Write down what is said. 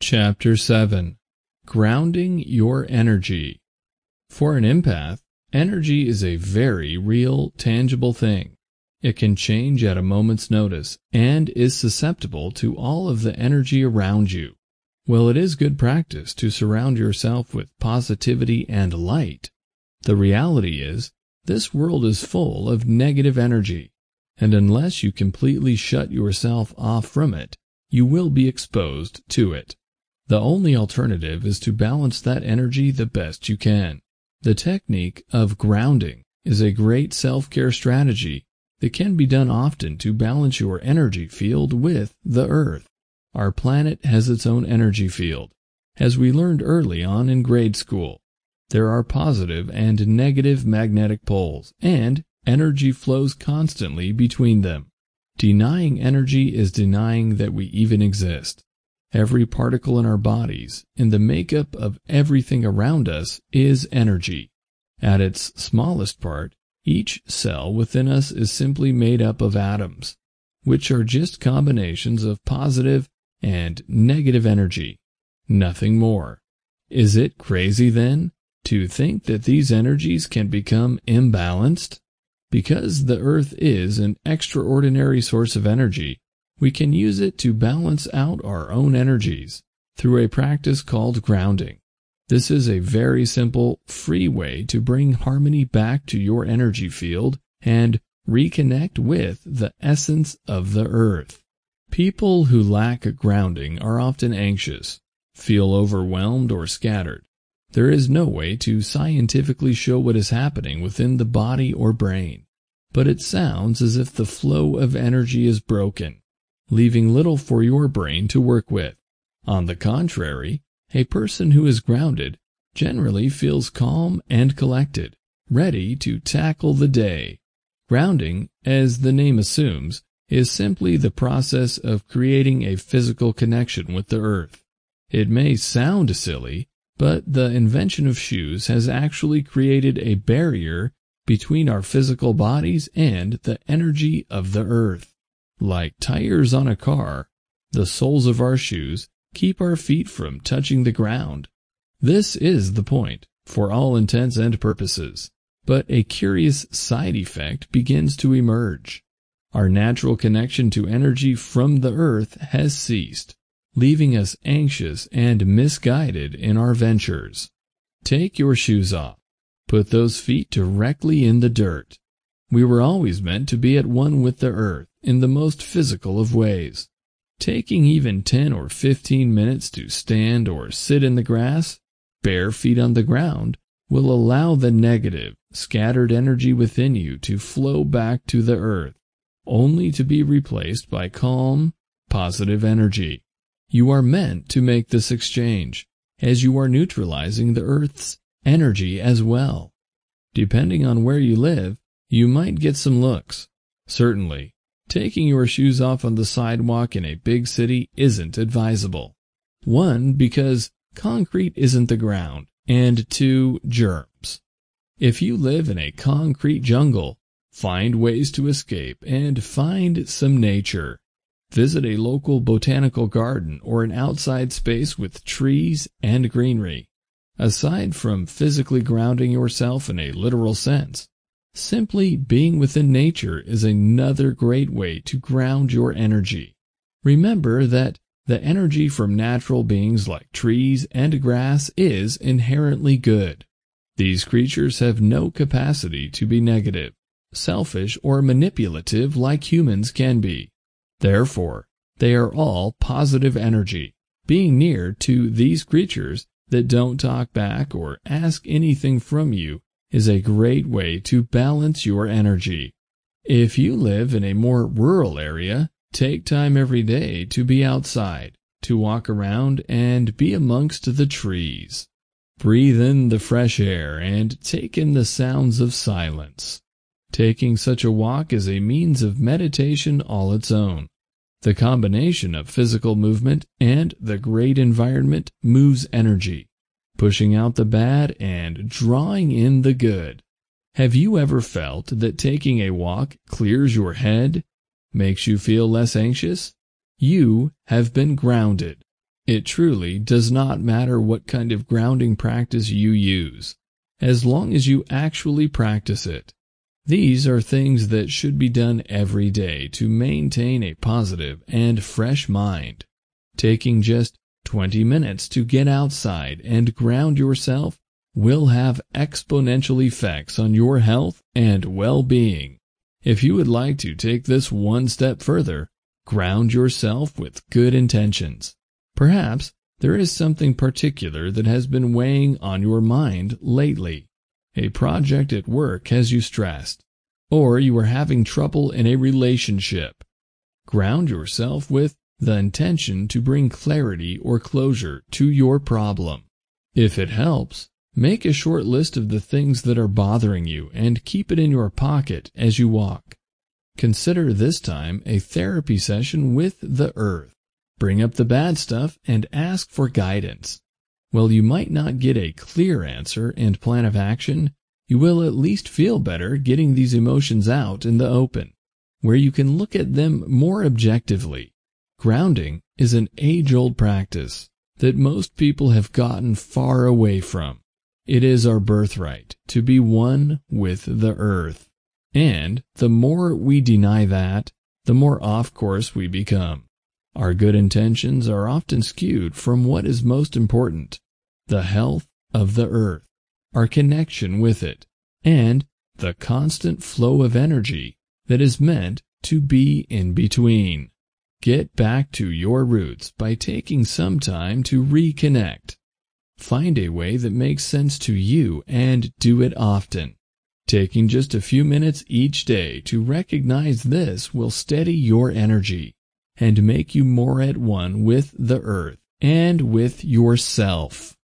Chapter 7 Grounding Your Energy For an empath, energy is a very real, tangible thing. It can change at a moment's notice and is susceptible to all of the energy around you. While it is good practice to surround yourself with positivity and light, the reality is this world is full of negative energy, and unless you completely shut yourself off from it, you will be exposed to it. The only alternative is to balance that energy the best you can. The technique of grounding is a great self-care strategy that can be done often to balance your energy field with the earth. Our planet has its own energy field. As we learned early on in grade school, there are positive and negative magnetic poles, and energy flows constantly between them. Denying energy is denying that we even exist. Every particle in our bodies, in the makeup of everything around us, is energy. At its smallest part, each cell within us is simply made up of atoms, which are just combinations of positive and negative energy. Nothing more. Is it crazy then to think that these energies can become imbalanced? Because the earth is an extraordinary source of energy, we can use it to balance out our own energies through a practice called grounding. This is a very simple, free way to bring harmony back to your energy field and reconnect with the essence of the earth. People who lack grounding are often anxious, feel overwhelmed or scattered. There is no way to scientifically show what is happening within the body or brain, but it sounds as if the flow of energy is broken leaving little for your brain to work with. On the contrary, a person who is grounded generally feels calm and collected, ready to tackle the day. Grounding, as the name assumes, is simply the process of creating a physical connection with the earth. It may sound silly, but the invention of shoes has actually created a barrier between our physical bodies and the energy of the earth. Like tires on a car, the soles of our shoes keep our feet from touching the ground. This is the point, for all intents and purposes. But a curious side effect begins to emerge. Our natural connection to energy from the earth has ceased, leaving us anxious and misguided in our ventures. Take your shoes off. Put those feet directly in the dirt. We were always meant to be at one with the earth in the most physical of ways. Taking even 10 or 15 minutes to stand or sit in the grass, bare feet on the ground, will allow the negative, scattered energy within you to flow back to the earth, only to be replaced by calm, positive energy. You are meant to make this exchange, as you are neutralizing the earth's energy as well. Depending on where you live, you might get some looks. Certainly, taking your shoes off on the sidewalk in a big city isn't advisable. One, because concrete isn't the ground, and two, germs. If you live in a concrete jungle, find ways to escape and find some nature. Visit a local botanical garden or an outside space with trees and greenery. Aside from physically grounding yourself in a literal sense, Simply being within nature is another great way to ground your energy. Remember that the energy from natural beings like trees and grass is inherently good. These creatures have no capacity to be negative, selfish, or manipulative like humans can be. Therefore, they are all positive energy. Being near to these creatures that don't talk back or ask anything from you is a great way to balance your energy. If you live in a more rural area, take time every day to be outside, to walk around and be amongst the trees. Breathe in the fresh air and take in the sounds of silence. Taking such a walk is a means of meditation all its own. The combination of physical movement and the great environment moves energy pushing out the bad and drawing in the good. Have you ever felt that taking a walk clears your head, makes you feel less anxious? You have been grounded. It truly does not matter what kind of grounding practice you use, as long as you actually practice it. These are things that should be done every day to maintain a positive and fresh mind. Taking just 20 minutes to get outside and ground yourself will have exponential effects on your health and well-being. If you would like to take this one step further, ground yourself with good intentions. Perhaps there is something particular that has been weighing on your mind lately. A project at work has you stressed, or you are having trouble in a relationship. Ground yourself with the intention to bring clarity or closure to your problem. If it helps, make a short list of the things that are bothering you and keep it in your pocket as you walk. Consider this time a therapy session with the earth. Bring up the bad stuff and ask for guidance. While you might not get a clear answer and plan of action, you will at least feel better getting these emotions out in the open, where you can look at them more objectively Grounding is an age-old practice that most people have gotten far away from. It is our birthright to be one with the earth. And the more we deny that, the more off course we become. Our good intentions are often skewed from what is most important, the health of the earth, our connection with it, and the constant flow of energy that is meant to be in between. Get back to your roots by taking some time to reconnect. Find a way that makes sense to you and do it often. Taking just a few minutes each day to recognize this will steady your energy and make you more at one with the earth and with yourself.